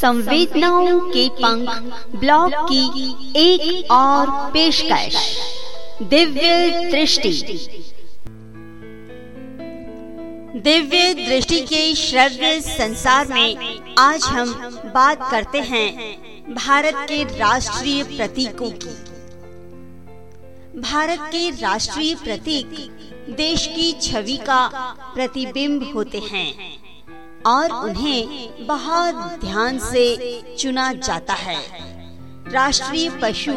संवेदनाओं के पंख ब्लॉग की एक और पेशकश। दिव्य दृष्टि। दिव्य दृष्टि के श्रव्य संसार में आज हम बात करते हैं भारत के राष्ट्रीय प्रतीकों की। भारत के राष्ट्रीय प्रतीक देश की छवि का प्रतिबिंब होते हैं। और उन्हें बहुत ध्यान से चुना जाता है। राष्ट्रीय पशु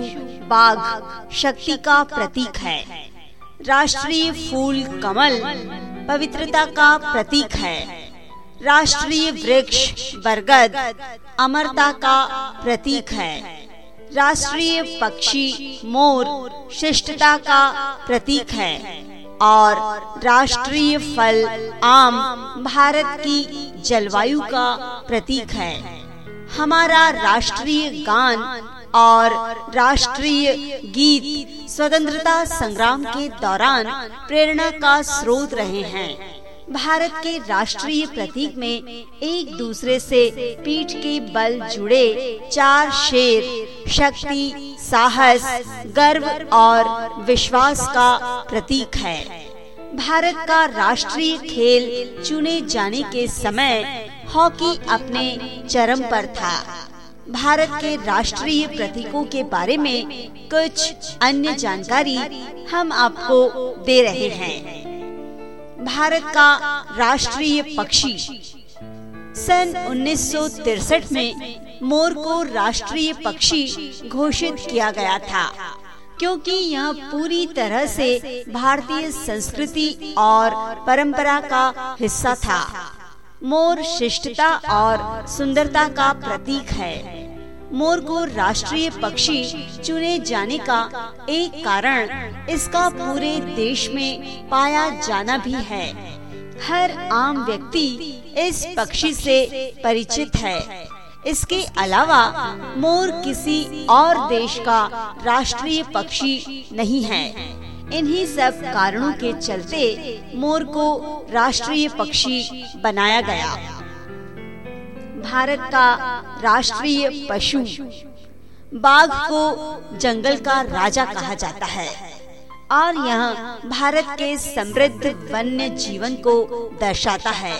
बाघ शक्ति का प्रतीक है। राष्ट्रीय फूल कमल पवित्रता का प्रतीक है। राष्ट्रीय वृक्ष बरगद अमरता का प्रतीक है। राष्ट्रीय पक्षी मोर शिष्टता का प्रतीक है। और राष्ट्रीय फल आम भारत की जलवायु का प्रतीक है। हमारा राष्ट्रीय गान और राष्ट्रीय गीत स्वतंत्रता संग्राम के दौरान प्रेरणा का स्रोत रहे हैं। भारत के राष्ट्रीय प्रतीक में एक दूसरे से पीठ के बल जुड़े चार शेर, शक्ति साहस, गर्व और विश्वास का प्रतीक है। भारत का राष्ट्रीय खेल चुने जाने के समय हॉकी अपने चरम पर था। भारत के राष्ट्रीय प्रतीकों के बारे में कुछ अन्य जानकारी हम आपको दे रहे हैं। भारत का राष्ट्रीय पक्षी सन उन्नीस में मोर को राष्ट्रीय पक्षी घोषित किया गया था, क्योंकि यह पूरी तरह से भारतीय संस्कृति और परंपरा का हिस्सा था। मोर शिष्टता और सुंदरता का प्रतीक है। मोर को राष्ट्रीय पक्षी चुने जाने का एक कारण इसका पूरे देश में पाया जाना भी है। हर आम व्यक्ति इस पक्षी से परिचित है। इसके अलावा मोर किसी और देश का राष्ट्रीय पक्षी नहीं है। इन्हीं सब कारणों के चलते मोर को राष्ट्रीय पक्षी बनाया गया। भारत का राष्ट्रीय पशु बाघ को जंगल का राजा कहा जाता है और यह भारत के समृद्ध वन्य जीवन को दर्शाता है।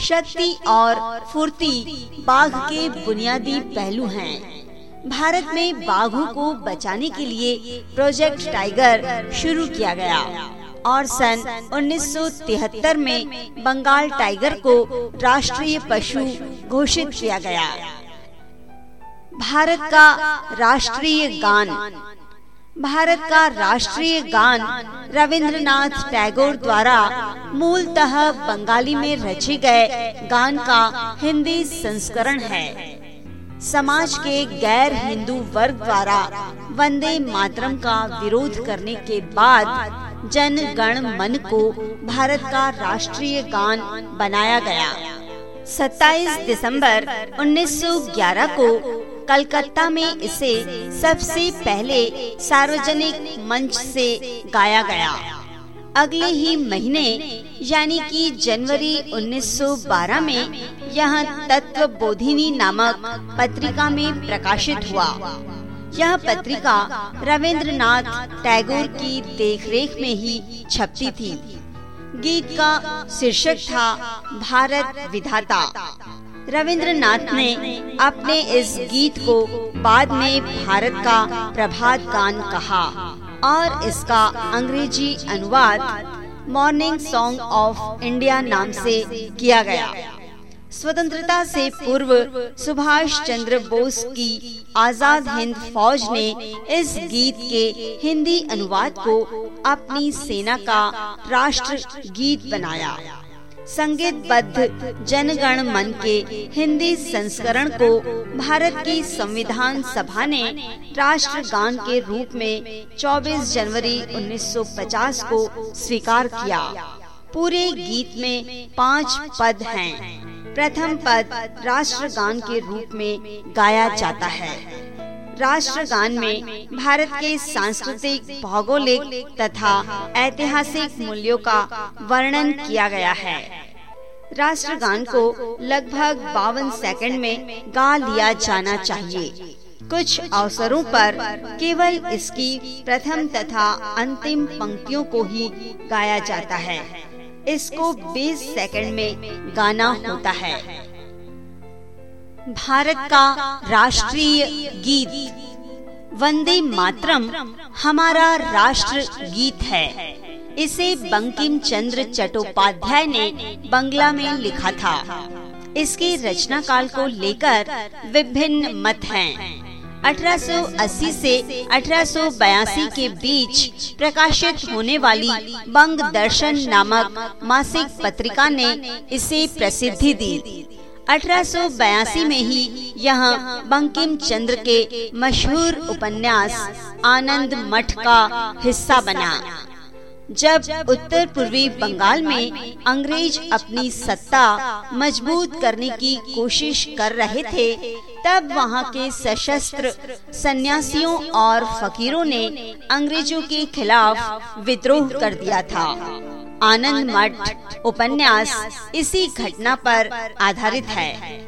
शक्ति और फुर्ती बाघ के बुनियादी पहलू हैं। भारत में बाघों को बचाने के लिए प्रोजेक्ट टाइगर शुरू किया गया और सन 1973 में बंगाल टाइगर को राष्ट्रीय पशु घोषित किया गया भारत का राष्ट्रीय गान भारत का राष्ट्रीय गान रविंद्रनाथ टैगोर द्वारा मूलतः बंगाली में रचे गए गान का हिंदी संस्करण है। समाज के गैर हिंदू वर्ग द्वारा वंदे मातरम का विरोध करने के बाद जन गण मन को भारत का राष्ट्रीय गान बनाया गया। 27 दिसंबर 1911 को कलकत्ता में इसे सबसे पहले सार्वजनिक मंच से गाया गया। अगले ही महीने, यानी कि जनवरी 1912 में, यह तत्व बोधिनी नामक पत्रिका में प्रकाशित हुआ। यह पत्रिका रविंद्रनाथ टैगोर की देखरेख में ही छपती थी। गीत का शीर्षक था, भारत विधाता। रविंद्रनाथ ने अपने इस गीत को बाद में भारत का प्रभात गान कहा और इसका अंग्रेज़ी अनुवाद मॉर्निंग सॉन्ग ऑफ़ इंडिया नाम से किया गया। स्वतंत्रता से पूर्व सुभाष चंद्र बोस की आज़ाद हिंद फौज ने इस गीत के हिंदी अनुवाद को अपनी सेना का राष्ट्र गीत बनाया। संगीतबद्ध जनगण मन के हिंदी संस्करण को भारत की संविधान सभा ने राष्ट्रगान के रूप में 24 जनवरी 1950 को स्वीकार किया। पूरे गीत में पाँच पद हैं। प्रथम पद राष्ट्रगान के रूप में गाया जाता है। राष्ट्रगान में भारत के सांस्कृतिक, भौगोलिक तथा ऐतिहासिक मूल्यों का वर्णन किया गया है। राष्ट्रगान को लगभग बावन सेकंड में गा लिया जाना चाहिए। कुछ अवसरों पर केवल इसकी प्रथम तथा अंतिम पंक्तियों को ही गाया जाता है। इसको 20 सेकंड में गाना होता है। भारत का राष्ट्रीय गीत, वंदे मातरम, हमारा राष्ट्र गीत है। इसे बंकिम चंद्र चट्टोपाध्याय ने बंगला में लिखा था। इसके रचना काल को लेकर विभिन्न मत हैं। 1880 से 1882 के बीच प्रकाशित होने वाली बंग दर्शन नामक मासिक पत्रिका ने इसे प्रसिद्धि दी। 1882 में ही यह बंकिम चंद्र के मशहूर उपन्यास आनंद मठ का हिस्सा बना। जब उत्तर पूर्वी बंगाल में अंग्रेज़ अपनी सत्ता मज़बूत करने की कोशिश कर रहे थे, तब वहाँ के सशस्त्र सन्यासियों और फकीरों ने अंग्रेज़ों के खिलाफ विद्रोह कर दिया था। आनंद मठ उपन्यास इसी घटना पर आधारित है।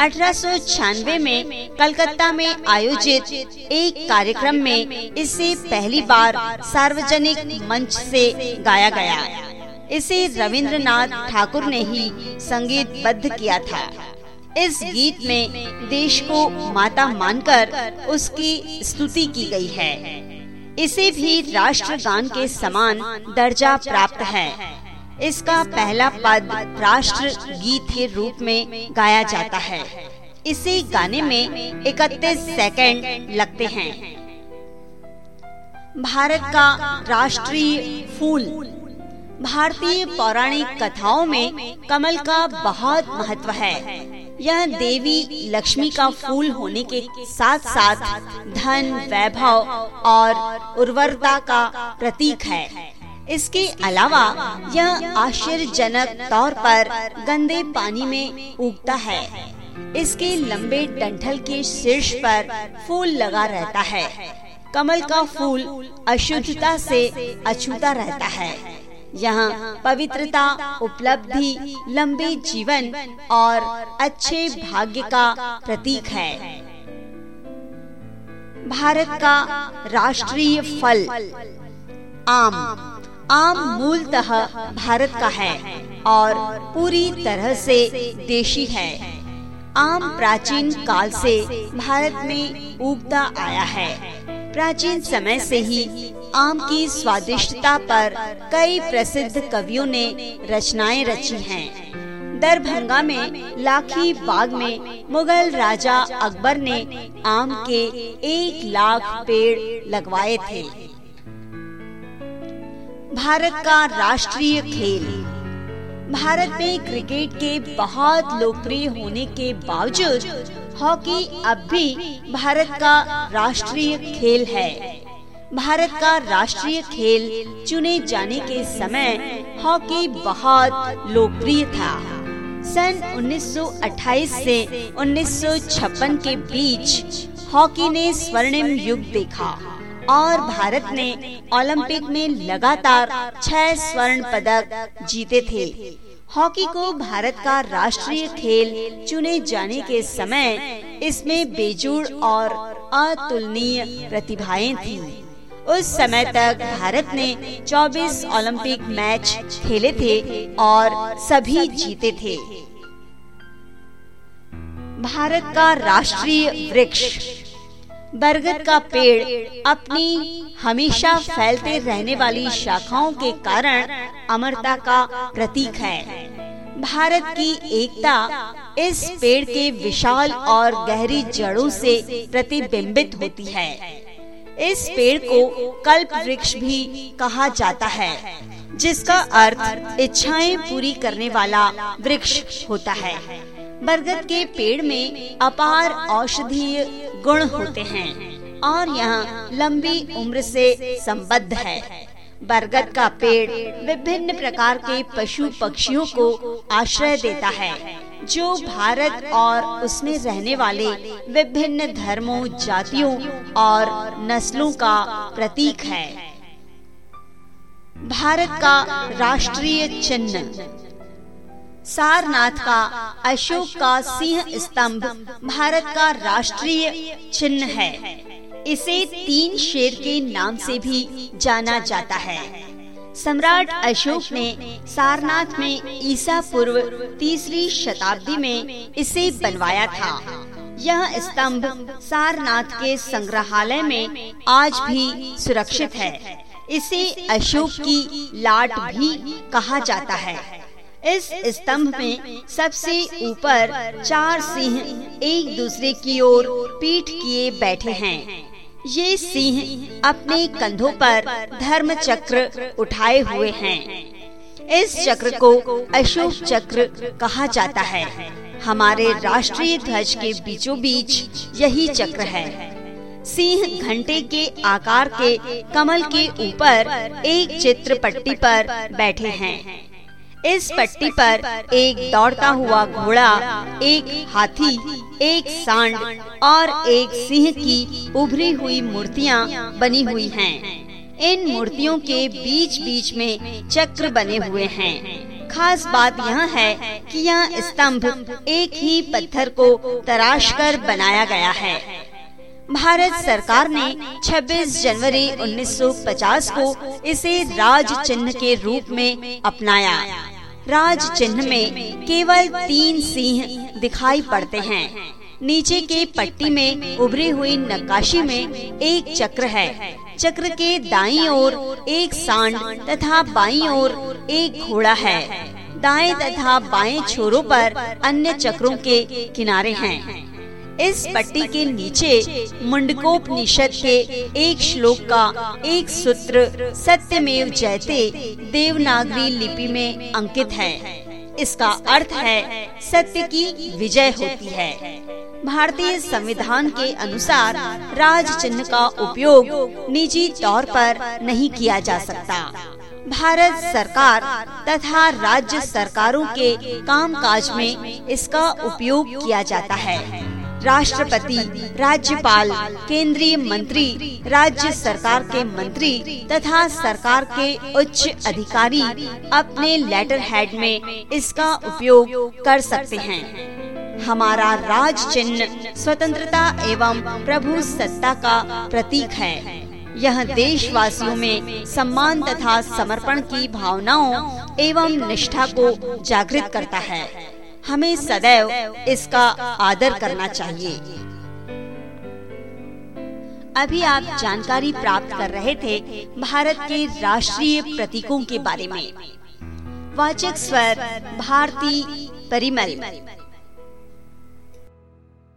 अठारह सौ छियानवे में कलकत्ता में आयोजित एक कार्यक्रम में इसे पहली बार सार्वजनिक मंच से गाया गया। इसे रविंद्रनाथ ठाकुर ने ही संगीतबद्ध किया था। इस गीत में देश को माता मानकर उसकी स्तुति की गई है। इसे भी राष्ट्रगान के समान दर्जा प्राप्त है। इसका पहला पद राष्ट्र गीत के रूप में गाया जाता है। इसे गाने में 31 सेकंड लगते हैं। भारत का राष्ट्रीय फूल। भारतीय पौराणिक कथाओं में कमल का बहुत महत्व है। यह देवी लक्ष्मी का फूल होने के साथ साथ धन, वैभव और उर्वरता का प्रतीक है। इसके अलावा यह आश्चर्यजनक तौर पर गंदे पानी में उगता है। इसके लंबे डंठल के शीर्ष पर फूल लगा रहता है। कमल का फूल अशुद्धता से अछूता रहता है। यहाँ पवित्रता, उपलब्धि, लंबे जीवन और अच्छे भाग्य का प्रतीक है। भारत का राष्ट्रीय फल, आम। आम मूलतः भारत का है और पूरी तरह से देशी है। आम प्राचीन काल से भारत में उगता आया है। प्राचीन समय से ही आम की स्वादिष्टता पर कई प्रसिद्ध कवियों ने रचनाएँ रची हैं। दरभंगा में लाखी बाग में मुगल राजा अकबर ने आम के एक लाख पेड़ लगवाए थे। भारत का राष्ट्रीय खेल। भारत में क्रिकेट के बहुत लोकप्रिय होने के बावजूद, हॉकी अब भी भारत का राष्ट्रीय खेल है। भारत का राष्ट्रीय खेल चुने जाने के समय हॉकी बहुत लोकप्रिय था। सन 1928 से 1956 के बीच हॉकी ने स्वर्णिम युग देखा। और भारत ने ओलंपिक में लगातार छह स्वर्ण पदक जीते थे। हॉकी को भारत का राष्ट्रीय खेल चुने जाने के समय इसमें बेजोड़ और अतुलनीय प्रतिभाएँ थी। उस समय तक भारत ने 24 ओलंपिक मैच खेले थे और सभी जीते थे। भारत का राष्ट्रीय वृक्ष बरगद का पेड़ अपनी हमेशा फैलते रहने वाली शाखाओं के कारण अमरता का प्रतीक है। भारत की एकता इस पेड़ के विशाल और गहरी जड़ों से प्रतिबिंबित होती है। इस पेड़ को कल्प वृक्ष भी कहा जाता है, जिसका अर्थ इच्छाएँ पूरी करने वाला वृक्ष होता है। बरगद के पेड़ में अपार औषधीय गुण होते हैं और यहाँ लंबी उम्र से संबद्ध है। बरगद का पेड़ विभिन्न प्रकार के पशु पक्षियों को आश्रय देता है, जो भारत और उसमें रहने वाले विभिन्न धर्मों, जातियों और नस्लों का प्रतीक है। भारत का राष्ट्रीय चिन्ह सारनाथ का, अशोक का सिंह स्तंभ भारत का राष्ट्रीय चिन्ह है। इसे तीन शेर के नाम से भी जाना जाता है। सम्राट अशोक ने सारनाथ में ईसा पूर्व तीसरी शताब्दी में इसे बनवाया था। यह स्तंभ सारनाथ के संग्रहालय में आज भी सुरक्षित है। इसे अशोक की लाट भी कहा जाता है। इस स्तंभ में सबसे ऊपर चार सिंह एक दूसरे की ओर पीठ किए बैठे हैं। ये सिंह अपने कंधों पर धर्म चक्र उठाए हुए हैं। इस चक्र को अशोक चक्र कहा जाता है। हमारे राष्ट्रीय ध्वज के बीचों बीच यही चक्र है। सिंह घंटे के आकार के कमल के ऊपर एक चित्र पट्टी पर बैठे हैं। इस पट्टी पर एक दौड़ता हुआ घोड़ा एक हाथी एक सांड और एक सिंह की उभरी हुई मूर्तियाँ बनी हुई हैं। इन मूर्तियों के बीच बीच में चक्र बने हुए हैं। खास बात यह है कि यह स्तंभ एक ही पत्थर को तराश कर बनाया गया है। भारत सरकार ने 26 जनवरी 1950 को इसे राज चिन्ह के रूप में अपनाया। राज चिन्ह में केवल तीन सिंह दिखाई पड़ते हैं। नीचे के पट्टी में उभरी हुई नक्काशी में एक चक्र है। चक्र के दाई ओर एक सांड तथा बाई ओर एक घोड़ा है। दाएँ तथा बाएँ छोरों पर अन्य चक्रों के किनारे हैं। इस पट्टी के नीचे मुंडकोपनिषद के एक श्लोक का एक सूत्र सत्यमेव जयते देवनागरी लिपि में अंकित है। इसका अर्थ है सत्य की विजय होती है। भारतीय संविधान के अनुसार राज चिन्ह का उपयोग निजी तौर पर नहीं किया जा सकता। भारत सरकार तथा राज्य सरकारों के कामकाज में इसका उपयोग किया जाता है। राष्ट्रपति, राज्यपाल, केंद्रीय मंत्री, राज्य सरकार के मंत्री तथा सरकार के उच्च अधिकारी अपने लेटर हेड में इसका उपयोग कर सकते हैं। हमारा राज चिन्ह स्वतंत्रता एवं प्रभु सत्ता का प्रतीक है। यह देशवासियों में सम्मान तथा समर्पण की भावनाओं एवं निष्ठा को जागृत करता है। हमें सदैव इसका आदर करना चाहिए। अभी आप जानकारी प्राप्त कर रहे थे भारत के राष्ट्रीय प्रतीकों के बारे में। वाचक स्वर भारती परिमल।